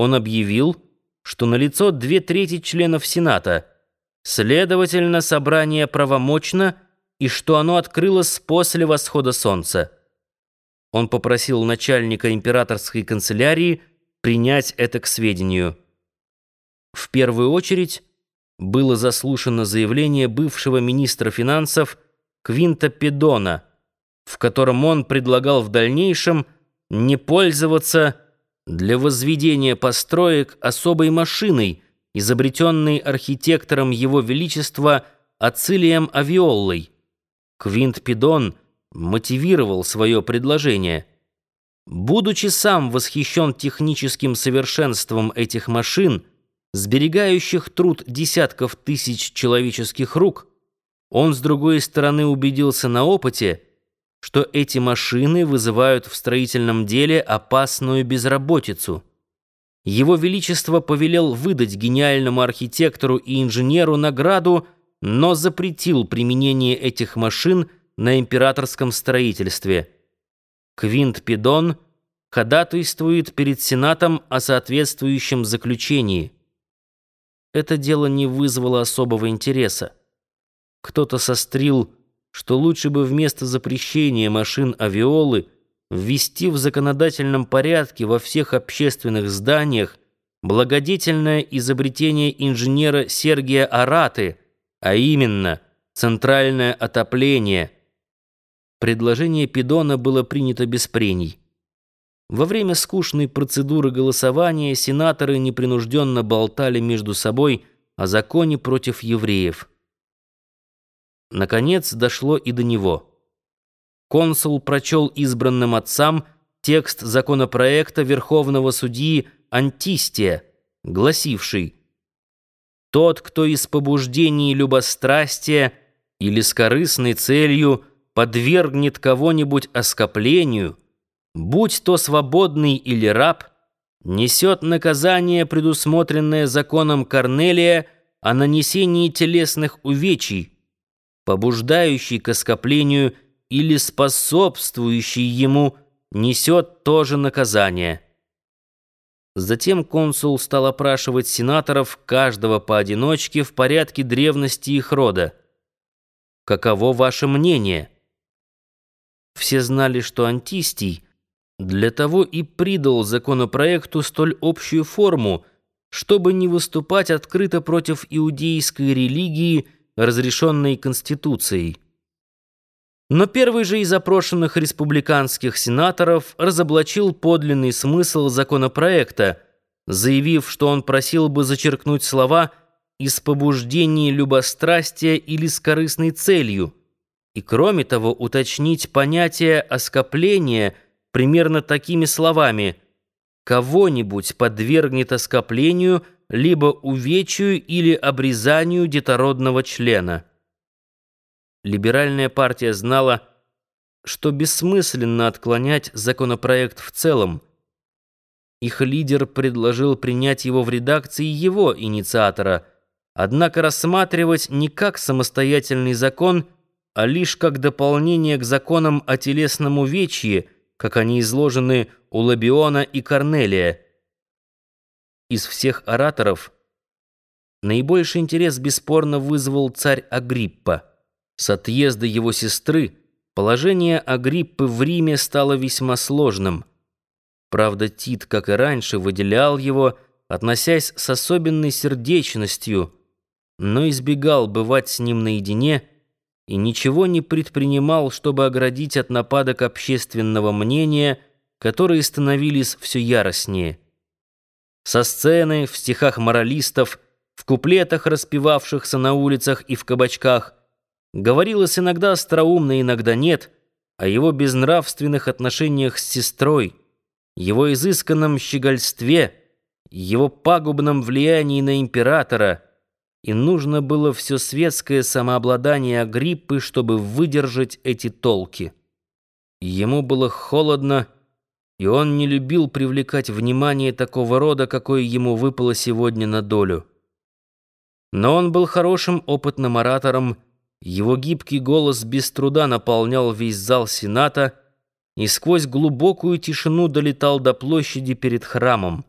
он объявил, что налицо две трети членов Сената, следовательно, собрание правомочно и что оно открылось после восхода солнца. Он попросил начальника императорской канцелярии принять это к сведению. В первую очередь было заслушано заявление бывшего министра финансов Квинта Педона, в котором он предлагал в дальнейшем не пользоваться для возведения построек особой машиной, изобретенной архитектором Его Величества Ацилием Авиоллой. Квинт Пидон мотивировал свое предложение. Будучи сам восхищен техническим совершенством этих машин, сберегающих труд десятков тысяч человеческих рук, он, с другой стороны, убедился на опыте, что эти машины вызывают в строительном деле опасную безработицу. Его Величество повелел выдать гениальному архитектору и инженеру награду, но запретил применение этих машин на императорском строительстве. Квинт Пидон ходатайствует перед Сенатом о соответствующем заключении. Это дело не вызвало особого интереса. Кто-то сострил что лучше бы вместо запрещения машин авиолы ввести в законодательном порядке во всех общественных зданиях благодетельное изобретение инженера Сергия Араты, а именно центральное отопление. Предложение Пидона было принято без прений. Во время скучной процедуры голосования сенаторы непринужденно болтали между собой о законе против евреев. Наконец дошло и до него. Консул прочел избранным отцам текст законопроекта Верховного судьи Антистия, гласивший «Тот, кто из побуждений любострастия или с корыстной целью подвергнет кого-нибудь оскоплению, будь то свободный или раб, несет наказание, предусмотренное законом Корнелия о нанесении телесных увечий, побуждающий к оскоплению или способствующий ему, несет тоже наказание. Затем консул стал опрашивать сенаторов, каждого поодиночке в порядке древности их рода. «Каково ваше мнение?» Все знали, что Антистий для того и придал законопроекту столь общую форму, чтобы не выступать открыто против иудейской религии – разрешенной Конституцией. Но первый же из опрошенных республиканских сенаторов разоблачил подлинный смысл законопроекта, заявив, что он просил бы зачеркнуть слова «из побуждений любострастия или с корыстной целью», и, кроме того, уточнить понятие оскопления примерно такими словами «кого-нибудь подвергнет оскоплению», либо увечью или обрезанию детородного члена. Либеральная партия знала, что бессмысленно отклонять законопроект в целом. Их лидер предложил принять его в редакции его инициатора, однако рассматривать не как самостоятельный закон, а лишь как дополнение к законам о телесном увечье, как они изложены у Лабиона и Корнелия. Из всех ораторов наибольший интерес бесспорно вызвал царь Агриппа. С отъезда его сестры положение Агриппы в Риме стало весьма сложным. Правда, Тит, как и раньше, выделял его, относясь с особенной сердечностью, но избегал бывать с ним наедине и ничего не предпринимал, чтобы оградить от нападок общественного мнения, которые становились все яростнее. Со сцены, в стихах моралистов, в куплетах, распевавшихся на улицах и в кабачках, говорилось иногда остроумно, иногда нет, о его безнравственных отношениях с сестрой, его изысканном щегольстве, его пагубном влиянии на императора, и нужно было все светское самообладание Агриппы, чтобы выдержать эти толки. Ему было холодно, и он не любил привлекать внимание такого рода, какое ему выпало сегодня на долю. Но он был хорошим опытным оратором, его гибкий голос без труда наполнял весь зал Сената и сквозь глубокую тишину долетал до площади перед храмом.